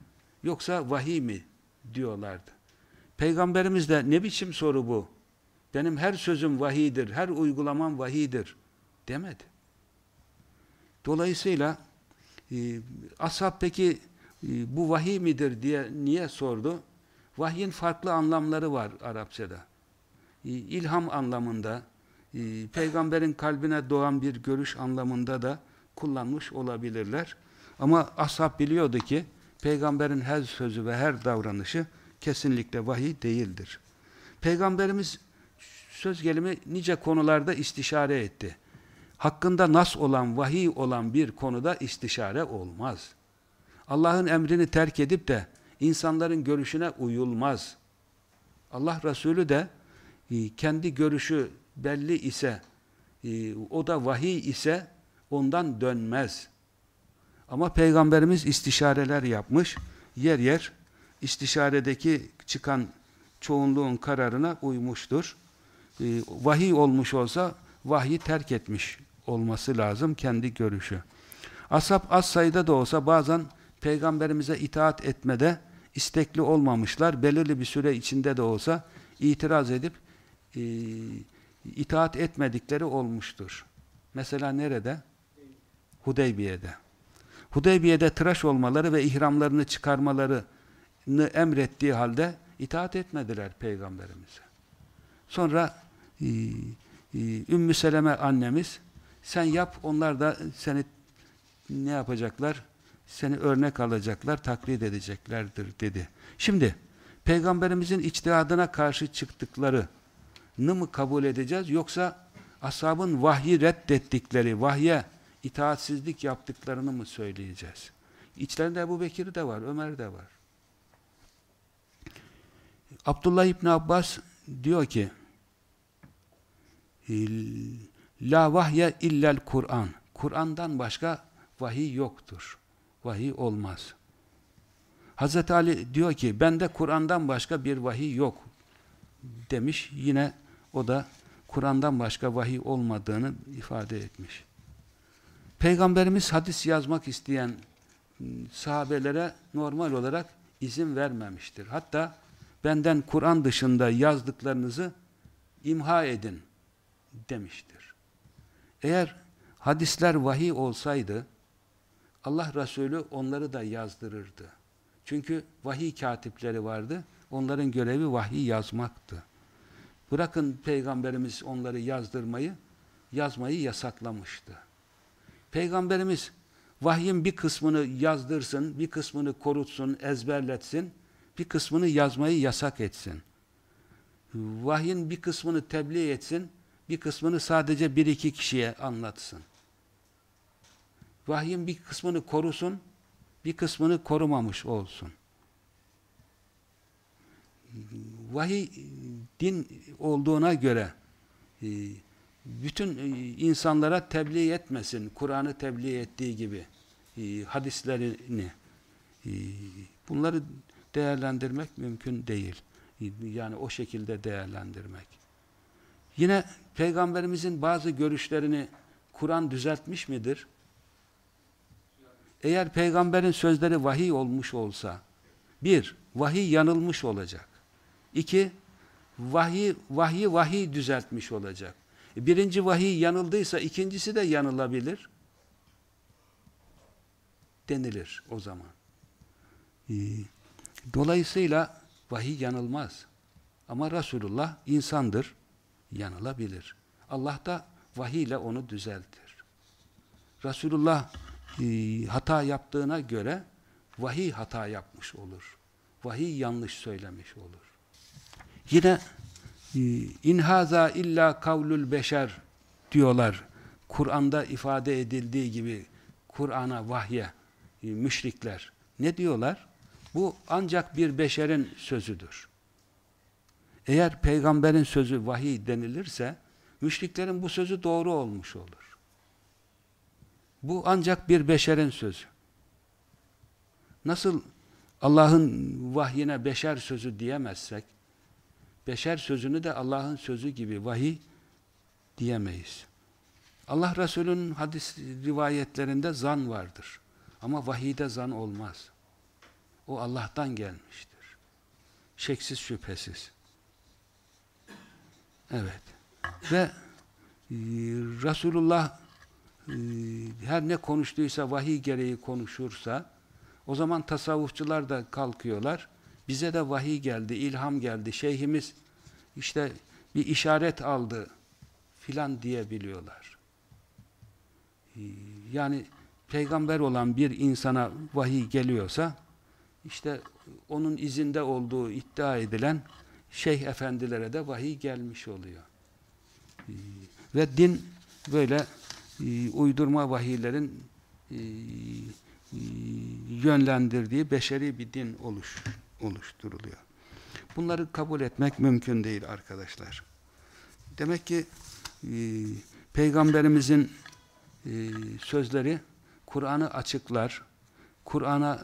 yoksa vahiy mi diyorlardı. Peygamberimiz de ne biçim soru bu? Benim her sözüm vahiydir, her uygulamam vahiydir demedi. Dolayısıyla e, ashab peki e, bu vahiy midir diye niye sordu? Vahyin farklı anlamları var Arapçada. E, ilham anlamında, e, peygamberin kalbine doğan bir görüş anlamında da kullanmış olabilirler. Ama ashab biliyordu ki peygamberin her sözü ve her davranışı kesinlikle vahiy değildir. Peygamberimiz söz gelimi nice konularda istişare etti. Hakkında nas olan, vahiy olan bir konuda istişare olmaz. Allah'ın emrini terk edip de insanların görüşüne uyulmaz. Allah Resulü de e, kendi görüşü belli ise, e, o da vahiy ise ondan dönmez. Ama Peygamberimiz istişareler yapmış, yer yer istişaredeki çıkan çoğunluğun kararına uymuştur. E, vahiy olmuş olsa vahyi terk etmiş olması lazım kendi görüşü. Ashab az sayıda da olsa bazen Peygamberimize itaat etmede istekli olmamışlar. Belirli bir süre içinde de olsa itiraz edip e, itaat etmedikleri olmuştur. Mesela nerede? Hudeybiye'de. Hudeybiye'de tıraş olmaları ve ihramlarını çıkarmalarını emrettiği halde itaat etmediler Peygamberimize. Sonra Ümmü Seleme annemiz sen yap onlar da seni ne yapacaklar? Seni örnek alacaklar, taklit edeceklerdir dedi. Şimdi Peygamberimizin içtihadına karşı çıktıkları mı kabul edeceğiz yoksa ashabın vahyi reddettikleri, vahye itaatsizlik yaptıklarını mı söyleyeceğiz? İçlerinde Ebu Bekir de var, Ömer de var. Abdullah İbni Abbas diyor ki La vahye illel Kur'an. Kur'an'dan başka vahiy yoktur. vahiy olmaz. Hazreti Ali diyor ki bende Kur'an'dan başka bir vahiy yok demiş. Yine o da Kur'an'dan başka vahiy olmadığını ifade etmiş. Peygamberimiz hadis yazmak isteyen sahabelere normal olarak izin vermemiştir. Hatta benden Kur'an dışında yazdıklarınızı imha edin demiştir. Eğer hadisler vahiy olsaydı Allah Resulü onları da yazdırırdı. Çünkü vahiy katipleri vardı. Onların görevi vahiy yazmaktı. Bırakın Peygamberimiz onları yazdırmayı, yazmayı yasaklamıştı. Peygamberimiz vahyin bir kısmını yazdırsın, bir kısmını korutsun, ezberletsin, bir kısmını yazmayı yasak etsin. Vahyin bir kısmını tebliğ etsin, bir kısmını sadece bir iki kişiye anlatsın. Vahyin bir kısmını korusun, bir kısmını korumamış olsun. Vahiy din olduğuna göre e, bütün e, insanlara tebliğ etmesin. Kur'an'ı tebliğ ettiği gibi e, hadislerini. Bunları değerlendirmek mümkün değil. Yani o şekilde değerlendirmek. Yine Peygamberimizin bazı görüşlerini Kur'an düzeltmiş midir? Eğer peygamberin sözleri vahiy olmuş olsa, bir, vahiy yanılmış olacak. İki, vahiy, vahiy, vahiy düzeltmiş olacak. Birinci vahiy yanıldıysa ikincisi de yanılabilir. Denilir o zaman. E, dolayısıyla vahiy yanılmaz. Ama Resulullah insandır, yanılabilir. Allah da vahiy ile onu düzeltir. Resulullah e, hata yaptığına göre vahiy hata yapmış olur. Vahiy yanlış söylemiş olur. Yine e, inhaza illa kavlul beşer diyorlar. Kur'an'da ifade edildiği gibi Kur'an'a vahye e, müşrikler ne diyorlar? Bu ancak bir beşerin sözüdür. Eğer peygamberin sözü vahiy denilirse müşriklerin bu sözü doğru olmuş olur. Bu ancak bir beşerin sözü. Nasıl Allah'ın vahyine beşer sözü diyemezsek, beşer sözünü de Allah'ın sözü gibi vahiy diyemeyiz. Allah Resulü'nün hadis rivayetlerinde zan vardır. Ama vahiyde zan olmaz. O Allah'tan gelmiştir. Şeksiz şüphesiz. Evet. Ve e, Resulullah ee, her ne konuştuysa vahiy gereği konuşursa o zaman tasavvufçular da kalkıyorlar. Bize de vahiy geldi, ilham geldi. Şeyhimiz işte bir işaret aldı filan diyebiliyorlar. Ee, yani peygamber olan bir insana vahiy geliyorsa işte onun izinde olduğu iddia edilen şeyh efendilere de vahiy gelmiş oluyor. Ee, ve din böyle e, uydurma vahiylerin e, e, yönlendirdiği beşeri bir din oluş, oluşturuluyor. Bunları kabul etmek mümkün değil arkadaşlar. Demek ki Peygamberimizin sözleri Kur'an'ı açıklar, Kur'an'a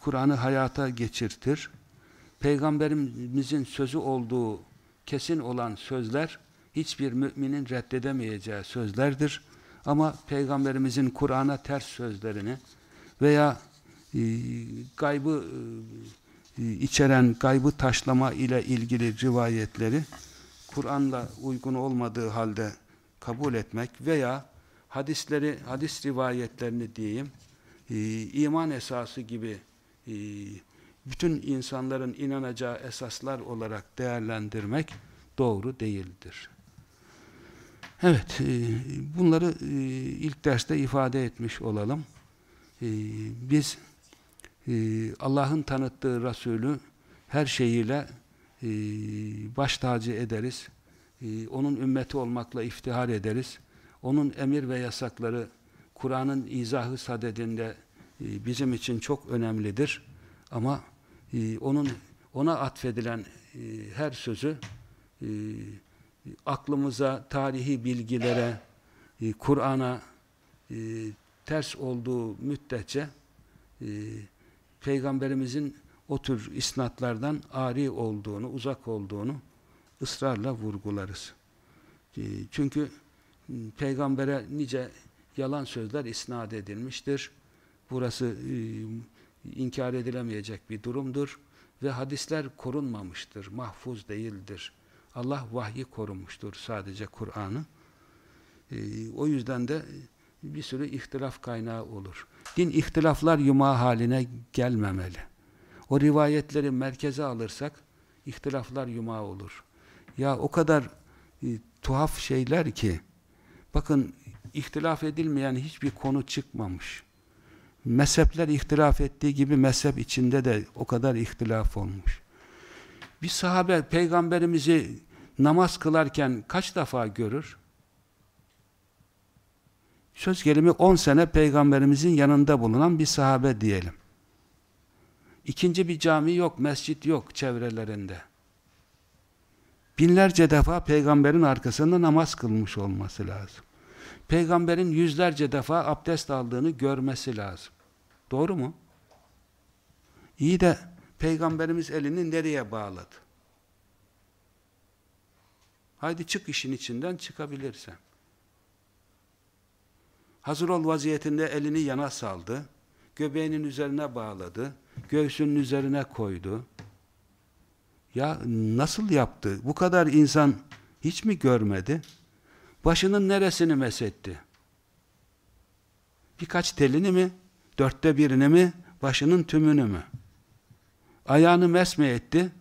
Kur'an'ı hayata geçirtir. Peygamberimizin sözü olduğu kesin olan sözler hiçbir müminin reddedemeyeceği sözlerdir. Ama Peygamberimizin Kur'an'a ters sözlerini veya e, gaybı e, içeren gaybı taşlama ile ilgili rivayetleri Kur'an'la uygun olmadığı halde kabul etmek veya hadisleri, hadis rivayetlerini diyeyim, e, iman esası gibi e, bütün insanların inanacağı esaslar olarak değerlendirmek doğru değildir. Evet, e, bunları e, ilk derste ifade etmiş olalım. E, biz Allah'ın tanıttığı Resulü her şeyiyle baş tacı ederiz. Onun ümmeti olmakla iftihar ederiz. Onun emir ve yasakları Kur'an'ın izahı sadedinde bizim için çok önemlidir. Ama onun ona atfedilen her sözü aklımıza, tarihi bilgilere, e, Kur'an'a, e, ters olduğu müddetçe e, Peygamberimizin o tür isnatlardan ari olduğunu, uzak olduğunu ısrarla vurgularız. E, çünkü e, Peygamber'e nice yalan sözler isnat edilmiştir. Burası e, inkar edilemeyecek bir durumdur ve hadisler korunmamıştır, mahfuz değildir. Allah vahyi korumuştur sadece Kur'an'ı. E, o yüzden de bir sürü ihtilaf kaynağı olur. Din ihtilaflar yumağı haline gelmemeli. O rivayetleri merkeze alırsak ihtilaflar yumağı olur. Ya o kadar e, tuhaf şeyler ki bakın ihtilaf edilmeyen hiçbir konu çıkmamış. Mezhepler ihtilaf ettiği gibi mezhep içinde de o kadar ihtilaf olmuş. Bir sahabe peygamberimizi namaz kılarken kaç defa görür? Söz gelimi 10 sene peygamberimizin yanında bulunan bir sahabe diyelim. İkinci bir cami yok, mescit yok çevrelerinde. Binlerce defa peygamberin arkasında namaz kılmış olması lazım. Peygamberin yüzlerce defa abdest aldığını görmesi lazım. Doğru mu? İyi de peygamberimiz elini nereye bağladı? Haydi çık işin içinden çıkabilirsen. Hazır ol vaziyetinde elini yana saldı. Göbeğinin üzerine bağladı. Göğsünün üzerine koydu. Ya nasıl yaptı? Bu kadar insan hiç mi görmedi? Başının neresini mesetti? Birkaç telini mi? Dörtte birini mi? Başının tümünü mü? Ayağını mesme etti?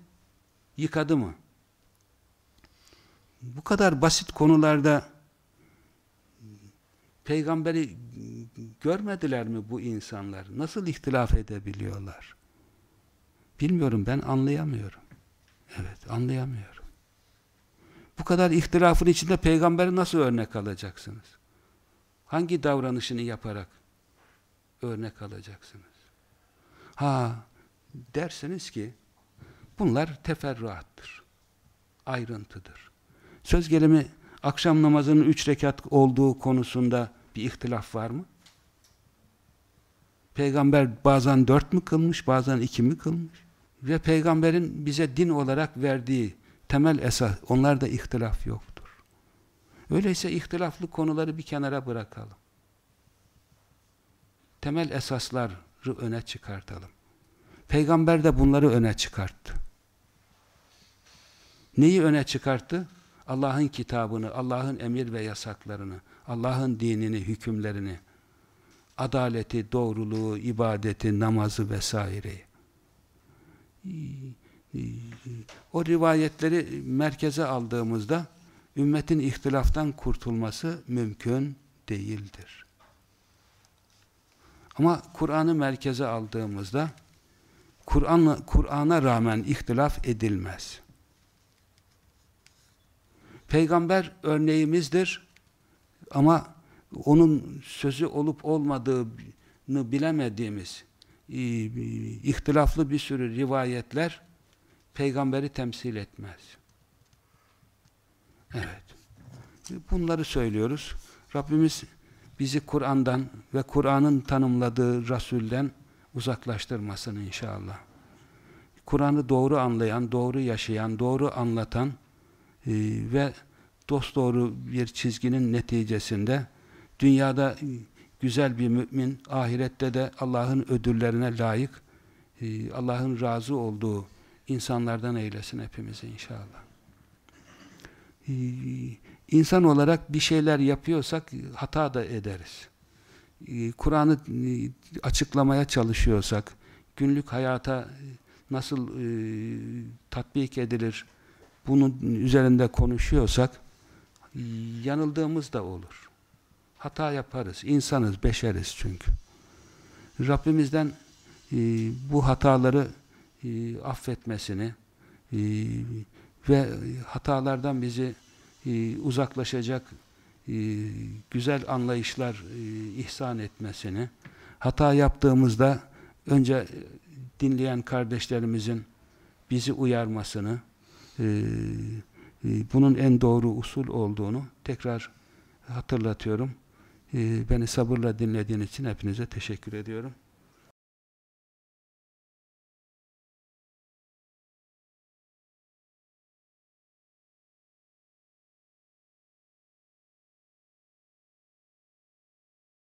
Yıkadı mı? Bu kadar basit konularda peygamberi görmediler mi bu insanlar? Nasıl ihtilaf edebiliyorlar? Bilmiyorum ben anlayamıyorum. Evet anlayamıyorum. Bu kadar ihtilafın içinde peygamberi nasıl örnek alacaksınız? Hangi davranışını yaparak örnek alacaksınız? Ha derseniz ki bunlar teferruattır. Ayrıntıdır. Söz gelimi akşam namazının üç rekat olduğu konusunda bir ihtilaf var mı? Peygamber bazen dört mü kılmış, bazen iki mi kılmış? Ve peygamberin bize din olarak verdiği temel esas, onlarda ihtilaf yoktur. Öyleyse ihtilaflı konuları bir kenara bırakalım. Temel esasları öne çıkartalım. Peygamber de bunları öne çıkarttı. Neyi öne çıkarttı? Allah'ın kitabını, Allah'ın emir ve yasaklarını, Allah'ın dinini, hükümlerini, adaleti, doğruluğu, ibadeti, namazı vesaireyi. O rivayetleri merkeze aldığımızda ümmetin ihtilaftan kurtulması mümkün değildir. Ama Kur'an'ı merkeze aldığımızda Kur'an'a Kur rağmen ihtilaf edilmez. Peygamber örneğimizdir ama onun sözü olup olmadığını bilemediğimiz ihtilaflı bir sürü rivayetler peygamberi temsil etmez. Evet. Bunları söylüyoruz. Rabbimiz bizi Kur'an'dan ve Kur'an'ın tanımladığı Rasul'den uzaklaştırmasın inşallah. Kur'an'ı doğru anlayan, doğru yaşayan, doğru anlatan e, ve dosdoğru bir çizginin neticesinde dünyada güzel bir mümin, ahirette de Allah'ın ödüllerine layık, e, Allah'ın razı olduğu insanlardan eylesin hepimizi inşallah. E, insan olarak bir şeyler yapıyorsak hata da ederiz. E, Kur'an'ı açıklamaya çalışıyorsak, günlük hayata nasıl tatbik edilir, bunun üzerinde konuşuyorsak, yanıldığımız da olur. Hata yaparız. İnsanız, beşeriz çünkü. Rabbimizden e, bu hataları e, affetmesini e, ve hatalardan bizi e, uzaklaşacak e, güzel anlayışlar e, ihsan etmesini, hata yaptığımızda önce dinleyen kardeşlerimizin bizi uyarmasını, bunun en doğru usul olduğunu tekrar hatırlatıyorum. Beni sabırla dinlediğiniz için hepinize teşekkür ediyorum.